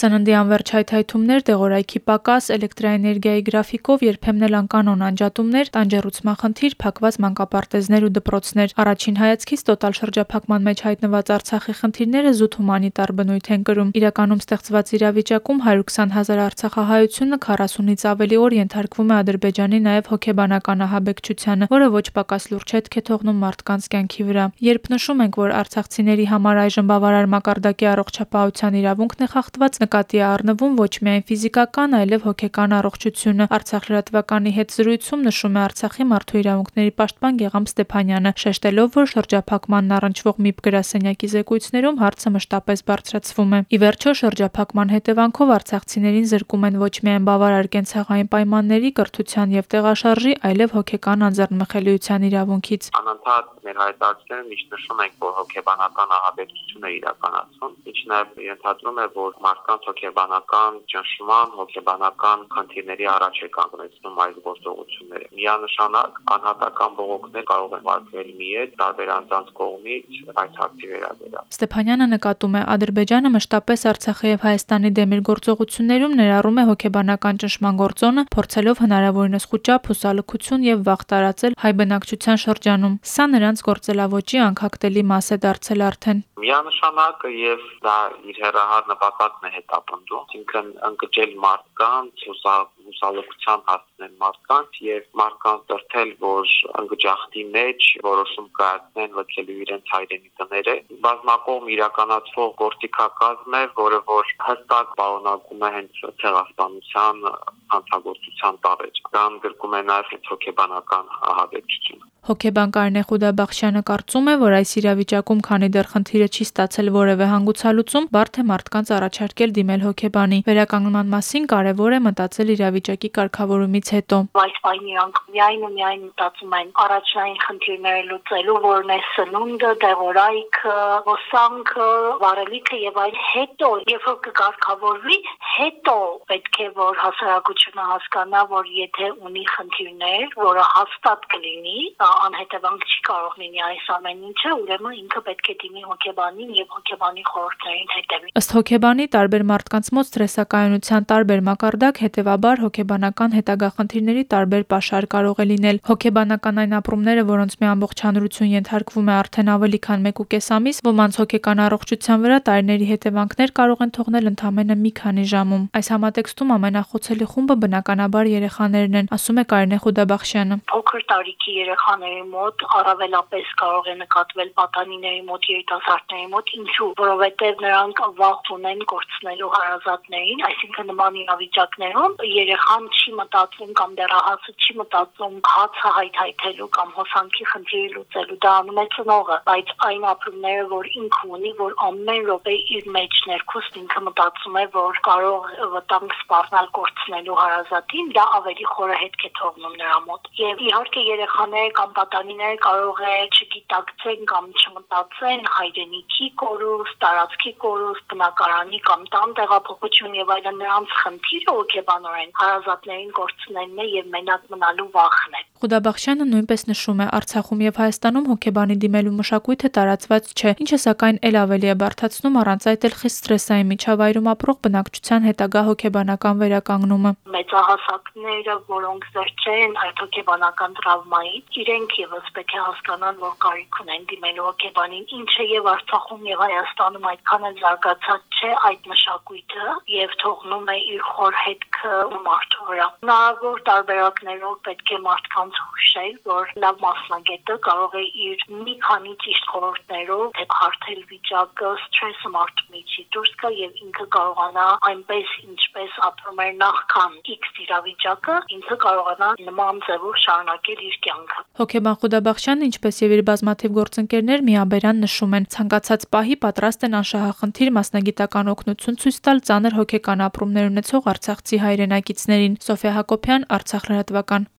Սննդի անվերջ հայթայթումներ, դեղորայքի պակաս, էլեկտրաէներգիայի գրաֆիկով երբեմն էլ անկանոն անջատումներ, տանջարուցման խնդիր, փակված մանկապարտեզներ ու դպրոցներ։ Առաջին հայացքից տոտալ շրջափակման մեջ հայտնված Արցախի խնդիրները զուտ հումանիտար բնույթ են կրում։ Իրականում ստեղծված իրավիճակում 120 հազար արցախահայությունը 40-ից ավելի օր ենթարկվում է Ադրբեջանի նաև հոգեբանական ահաբեկչությանը, որը ոչ պակաս լուրջ հետք է թողնում մարդկանց կյանքի վրա։ Երբ նշում ենք, որ արցախցիների համար այժմ բավարար մակարդակի առողջապահության իրավունքն է խախտված, նկատի է առնվում ոչ միայն ֆիզիկական, այլև հոգեկան առողջությունը։ Արցախ լրատվականի հետ զրույցում նշում է Արցախի մարդու իրավունքների պաշտպան Գեգամ Ստեփանյանը, շեշտելով, որ շրջափակմանն առնչվող ՄԻՊ գրասենյակի զեկույցներում հարցը մշտապես բարձրացվում է։ Ի վերջո շրջափակման հետևանքով արցախցիներին զրկում են ոչ միայն բավարար կենցաղային պայմանների, կրթության եւ տեղաշարժի, այլև հոգեկան անձեռնմխելիության իրավունքից։ Անընդհատ մեր հայտարարությունները միշտ նշում ենք, որ հոգեբանական ահաբեկչություն է իրականացվում, ինչը նաեւ ենթադրում է, որ մարդկանց հոգեբանական ճնշման, հոգեբանական խնդիրների առաջ է կանգնեցնում այս գործողությունները։ Միանշանակ անհատական բողոքներ կարող են վարկվել միետ տարբեր անձանց կողմից այս հակտի վերաբերյալ։ Ստեփանյանը նկատում է Ադրբեջանը մշտապես Արցախի եւ Հայաստանի դեմ իր գործողություններում ներառում է հոգեբանական ճնշման գործոնը, փորձելով հնարավորինս խոճապ, հուսալքություն եւ վախ տարածել հայ բնակչության շրջանում։ Սա նրանց գործելավոճի անկախտելի մաս է դարձել արդեն միանշանակ եւ դա իր հերահար նպատակն է հետապնդում, այսինքն ընկճել մարդկանց, հուսալոքության հասնել մարդկանց եւ մարդկանց դրթել, որ ընկճախտի մեջ որոշում կայացնեն լքելու իրենց հայրենի տները։ Բազմակողմ իրականացվող գործիքակազմ է, որը որ հստակ պարունակում է հենց ցեղասպանության հանցագործության տարեջ։ Դա ընդգրկում է նաեւ հոգեբանական ահաբեկչություն։ Հոգեբան Կարինե Խուդաբախշյանը կարծում է, որ այս իրավիճակում, քանի դեռ խնդիրը չի ստացել որևէ հանգուցալուծում, բարդ է մարդկանց առաջարկել դիմել հոգեբանի։ Վերականգնման մասին կարևոր է մտածել իրավիճակի կարգավորումից հետո։ Այս պայն իրանք միայն ու միայն մտածում են առաջնային խնդիրները լուծելու, որն է սնունդը, դեղորայքը, ոսանքը, վարելիքը եւ այլ հետո, երբ որ կկարգավորվի, հետո պետք է որ հասարակությունը հասկանա, որ եթե ունի խնդիրներ, որը հաստատ կլինի, անհետևանք չի կարող լինի այս ամեն ինչը, ուրեմն ինքը պետք է դիմի հոգեբանին եւ հոգեբանի խորհուրդներին հետևի։ Ըստ հոգեբանի տարբեր մարդկանց մոտ սթրեսակայունության տարբեր մակարդակ, հետեւաբար հոգեբանական հետագա խնդիրների տարբեր pašար կարող է լինել։ Հոգեբանական այն ապրումները, որոնց մի ամբողջ հանրություն ենթարկվում է արդեն ավելի քան 1.5 ամիս, ոմանց հոգեկան առողջության վրա տարիների հետևանքներ կարող են թողնել ընդամենը մի քանի ժամում։ Այս համատեքստում ամենախոցելի խումբը բնականաբար երեխաներն են, ասում է Կարինե Խուդաբախշյանը։ Փոքր տարիքի երեխաների մոտ առավելապես կարող է նկատվել պատանիների մոտ, երիտասարդների մոտ, ինչու, որովհետև նրանք վախ ունեն կորցնելու հարազատներին, այսինքն նման իրավիճակներում երեխան չի մտածում կամ դեռահասը չի մտածում հացը հայթայթելու կամ հոսանքի խնդիրը լուծելու, դա անում է ծնողը, բայց այն ապրումները, որ ինքը ունի, որ ամեն րոպե իր մեջ ներքուստ ինքը մտածում է, որ կարող վտանգ սպառնալ կորցնելու հարազատին, դա ավելի խորը հետք է թողնում նրա մոտ։ Եվ իհարկե երեխաները կամ պատանիները կարող է չգիտակցեն կամ չմտածեն հայրենիքի կորուստ, տարածքի կորուստ, բնակարանի կամ տան տեղափոխություն եւ այլն նրանց խնդիրը հոգեբանորեն հարազատներին կորցնելն է եւ մենակ մնալու վախն է։ Խուդաբախշյանը նույնպես նշում է Արցախում եւ Հայաստանում հոգեբանի դիմելու մշակույթը տարածված չէ, ինչը սակայն ել ավելի է բարթացնում առանց այդ էլ խիստ ստրեսային միջավայրում ապրող բնակչության հետագա հոգեբանական վերականգնումը։ Մեծահասակները, որոնք զերծ են այդ հոգեբանական տրավմային, իրենք եւս պետք է հասկանան, որ կարիք ունեն դիմելու հոգեբանին, ինչը եւ Արցախում եւ Հայաստանում այդքան էլ զարգացած չէ այդ մշակույթը եւ թողնում է իր խոր հետքը մարդու վրա։ Հնարավոր տարբերակներով պետք է մարդկանց հուշել, որ լավ մասնագետը կարող է իր մի քանի ճիշտ խորհուրդներով հարթել վիճակը, սթրեսը մարդու միջի դուրս գա եւ ինքը կարողանա այնպես ինչպես ապրում էր նախքան X իրավիճակը, ինքը կարողանա նման ձևով շարունակել իր կյանքը։ Հոգեբան Խուդաբախշյանը, ինչպես եւ իր բազմաթիվ գործընկերներ միաբերան նշում են, ցանկացած պահի պատրաստ են անշահախնդիր մասնագիտական օգնություն ցույց տալ ծանր հոգեկան ապրումներ ունեցող արցախցի հայրենակիցներին։ Սոֆիա Հակոբյան, Արցախ լրատվական։